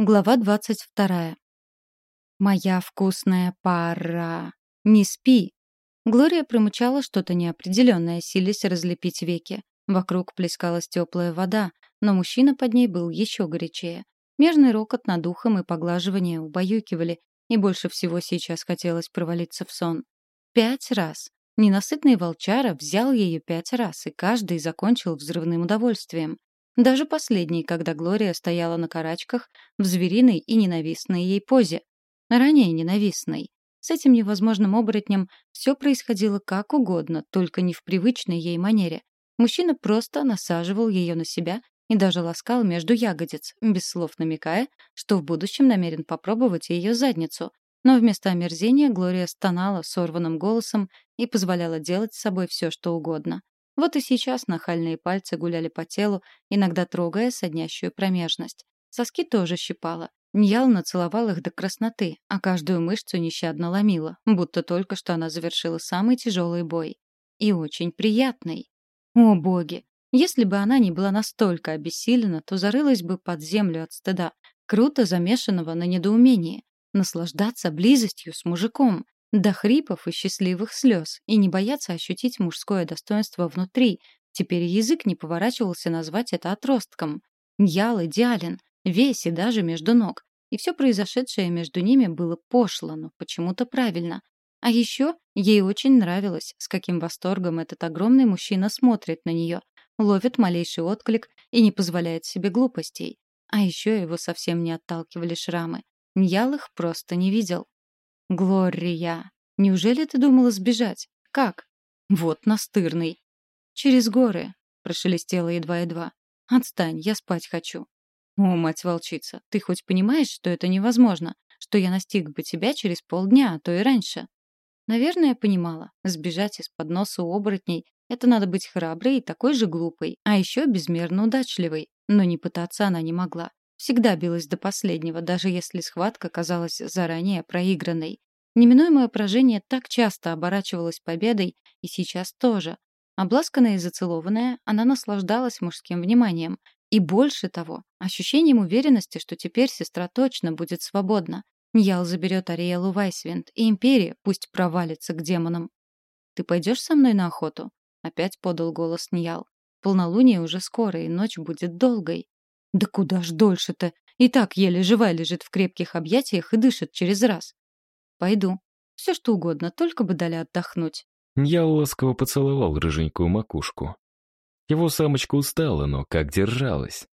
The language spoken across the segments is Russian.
Глава двадцать вторая. «Моя вкусная пара! Не спи!» Глория промычала что-то неопределенное, силясь разлепить веки. Вокруг плескалась теплая вода, но мужчина под ней был еще горячее. Мерный рокот над ухом и поглаживание убаюкивали, и больше всего сейчас хотелось провалиться в сон. Пять раз. Ненасытный волчара взял ее пять раз, и каждый закончил взрывным удовольствием. Даже последний, когда Глория стояла на карачках в звериной и ненавистной ей позе. Ранее ненавистной. С этим невозможным оборотнем все происходило как угодно, только не в привычной ей манере. Мужчина просто насаживал ее на себя и даже ласкал между ягодиц, без слов намекая, что в будущем намерен попробовать ее задницу. Но вместо омерзения Глория стонала сорванным голосом и позволяла делать с собой все, что угодно. Вот и сейчас нахальные пальцы гуляли по телу, иногда трогая соднящую промежность. Соски тоже щипала. Ньял нацеловал их до красноты, а каждую мышцу нещадно ломила, будто только что она завершила самый тяжелый бой. И очень приятный. О, боги! Если бы она не была настолько обессилена, то зарылась бы под землю от стыда, круто замешанного на недоумении. Наслаждаться близостью с мужиком, до хрипов и счастливых слез, и не бояться ощутить мужское достоинство внутри. Теперь язык не поворачивался назвать это отростком. Ял идеален, весь и даже между ног. И все произошедшее между ними было пошло, но почему-то правильно. А еще ей очень нравилось, с каким восторгом этот огромный мужчина смотрит на нее, ловит малейший отклик и не позволяет себе глупостей. А еще его совсем не отталкивали шрамы. Ньял их просто не видел. «Глория, неужели ты думала сбежать? Как?» «Вот настырный». «Через горы», — прошелестело едва-едва. «Отстань, я спать хочу». «О, мать-волчица, ты хоть понимаешь, что это невозможно? Что я настиг бы тебя через полдня, а то и раньше?» Наверное, понимала. Сбежать из-под носа у оборотней — это надо быть храброй и такой же глупой, а еще безмерно удачливой. Но не пытаться она не могла. Всегда билась до последнего, даже если схватка казалась заранее проигранной. Неминуемое поражение так часто оборачивалось победой, и сейчас тоже. Обласканная и зацелованная, она наслаждалась мужским вниманием. И больше того, ощущением уверенности, что теперь сестра точно будет свободна. Ньял заберет Ариэлу Вайсвинд, и Империя пусть провалится к демонам. «Ты пойдешь со мной на охоту?» — опять подал голос Ньял. «Полнолуние уже скоро, и ночь будет долгой». Да куда ж дольше-то? И так еле живая лежит в крепких объятиях и дышит через раз. Пойду. Все что угодно, только бы дали отдохнуть. Я ласково поцеловал рыженькую макушку. Его самочка устала, но как держалась.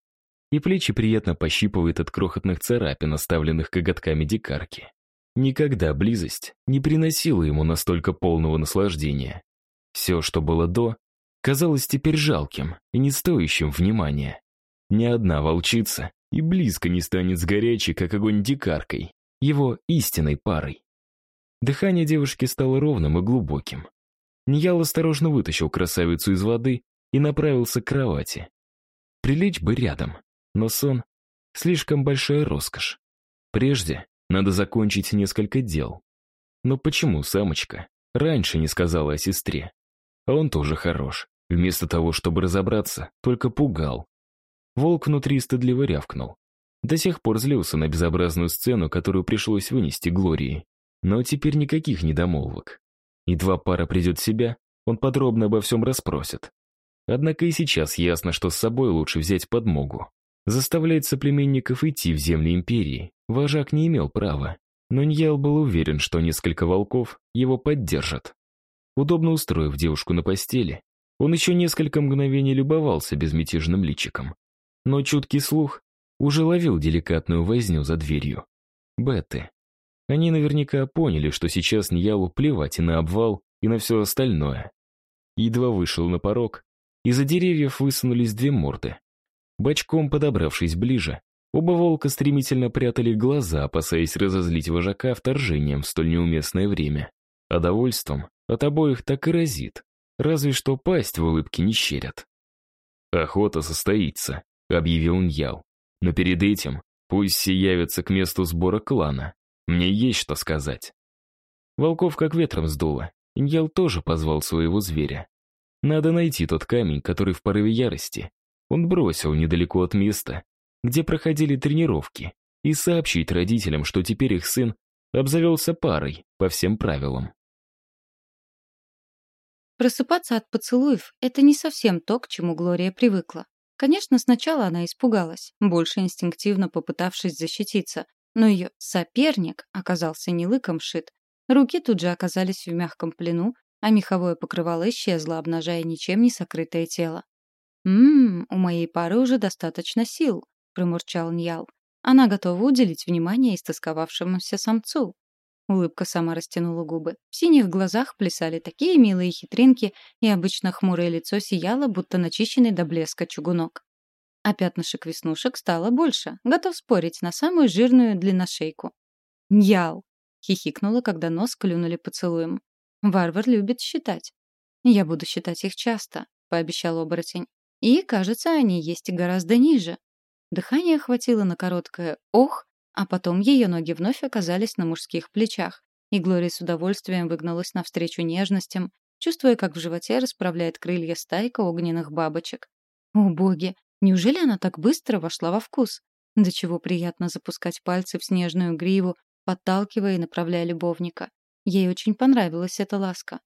И плечи приятно пощипывает от крохотных царапин, оставленных коготками дикарки. Никогда близость не приносила ему настолько полного наслаждения. Все, что было до, казалось теперь жалким и не стоящим внимания. Ни одна волчица и близко не станет с горячей, как огонь дикаркой, его истинной парой. Дыхание девушки стало ровным и глубоким. Ниял осторожно вытащил красавицу из воды и направился к кровати. Прилечь бы рядом, но сон — слишком большая роскошь. Прежде надо закончить несколько дел. Но почему самочка раньше не сказала о сестре? А он тоже хорош. Вместо того, чтобы разобраться, только пугал. Волк внутри стыдливо рявкнул. До сих пор злился на безобразную сцену, которую пришлось вынести Глории. Но теперь никаких недомолвок. Едва пара придет в себя, он подробно обо всем расспросит. Однако и сейчас ясно, что с собой лучше взять подмогу. Заставлять соплеменников идти в земли империи вожак не имел права, но Ньял был уверен, что несколько волков его поддержат. Удобно устроив девушку на постели, он еще несколько мгновений любовался безмятежным личиком но чуткий слух уже ловил деликатную возню за дверью. Беты. Они наверняка поняли, что сейчас Ньялу плевать и на обвал, и на все остальное. Едва вышел на порог, из-за деревьев высунулись две морды. Бочком подобравшись ближе, оба волка стремительно прятали глаза, опасаясь разозлить вожака вторжением в столь неуместное время. А довольством от обоих так и разит, разве что пасть в улыбке не щерят. Охота состоится, — объявил Ньял. «Но перед этим пусть все явятся к месту сбора клана. Мне есть что сказать». Волков как ветром сдуло. Ньял тоже позвал своего зверя. Надо найти тот камень, который в порыве ярости он бросил недалеко от места, где проходили тренировки, и сообщить родителям, что теперь их сын обзавелся парой по всем правилам. Просыпаться от поцелуев — это не совсем то, к чему Глория привыкла. Конечно, сначала она испугалась, больше инстинктивно попытавшись защититься, но ее соперник оказался не лыком шит. Руки тут же оказались в мягком плену, а меховое покрывало исчезло, обнажая ничем не сокрытое тело. «Ммм, у моей пары уже достаточно сил», — промурчал Ньял. «Она готова уделить внимание истосковавшемуся самцу». Улыбка сама растянула губы. В синих глазах плясали такие милые хитринки, и обычно хмурое лицо сияло, будто начищенный до блеска чугунок. А пятнышек веснушек стало больше, готов спорить на самую жирную длинношейку. «Ял!» — хихикнула, когда нос клюнули поцелуем. «Варвар любит считать». «Я буду считать их часто», — пообещал оборотень. «И, кажется, они есть гораздо ниже». Дыхание хватило на короткое «ох», а потом ее ноги вновь оказались на мужских плечах, и Глория с удовольствием выгналась навстречу нежностям, чувствуя, как в животе расправляет крылья стайка огненных бабочек. О, боги! Неужели она так быстро вошла во вкус? До чего приятно запускать пальцы в снежную гриву, подталкивая и направляя любовника. Ей очень понравилась эта ласка.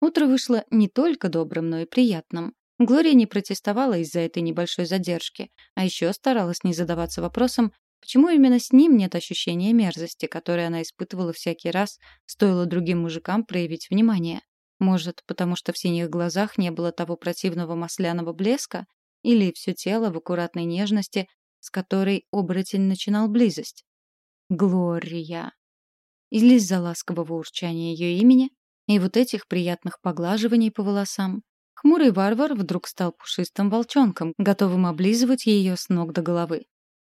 Утро вышло не только добрым, но и приятным. Глория не протестовала из-за этой небольшой задержки, а еще старалась не задаваться вопросом, Почему именно с ним нет ощущения мерзости, которое она испытывала всякий раз, стоило другим мужикам проявить внимание? Может, потому что в синих глазах не было того противного масляного блеска? Или все тело в аккуратной нежности, с которой оборотень начинал близость? Глория. Или из-за ласкового урчания ее имени и вот этих приятных поглаживаний по волосам. Хмурый варвар вдруг стал пушистым волчонком, готовым облизывать ее с ног до головы.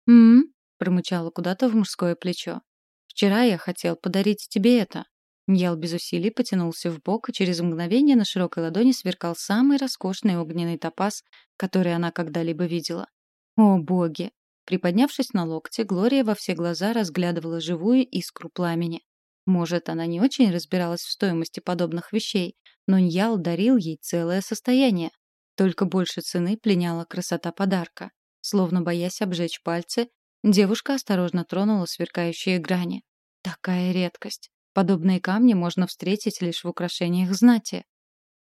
«М-м, промычала куда-то в мужское плечо. «Вчера я хотел подарить тебе это». Мьял без усилий потянулся в бок, и через мгновение на широкой ладони сверкал самый роскошный огненный топаз, который она когда-либо видела. «О, боги!» Приподнявшись на локте, Глория во все глаза разглядывала живую искру пламени. Может, она не очень разбиралась в стоимости подобных вещей, но Ньял дарил ей целое состояние. Только больше цены пленяла красота подарка. Словно боясь обжечь пальцы, Девушка осторожно тронула сверкающие грани. Такая редкость. Подобные камни можно встретить лишь в украшениях знати.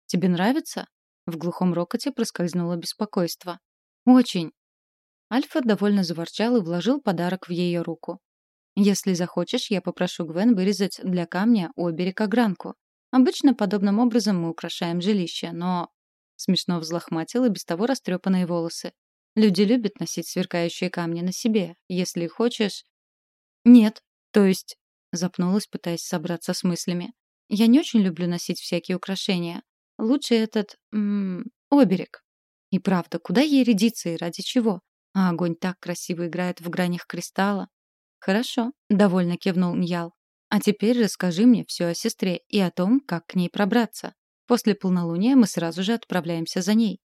«Тебе нравится?» В глухом рокоте проскользнуло беспокойство. «Очень». Альфа довольно заворчал и вложил подарок в ее руку. «Если захочешь, я попрошу Гвен вырезать для камня оберег огранку. Обычно подобным образом мы украшаем жилище, но...» Смешно взлохматил и без того растрепанные волосы. Люди любят носить сверкающие камни на себе. Если хочешь... Нет, то есть... Запнулась, пытаясь собраться с мыслями. Я не очень люблю носить всякие украшения. Лучше этот... М оберег. И правда, куда ей рядиться и ради чего? А огонь так красиво играет в гранях кристалла. Хорошо, довольно кивнул Ньял. А теперь расскажи мне все о сестре и о том, как к ней пробраться. После полнолуния мы сразу же отправляемся за ней.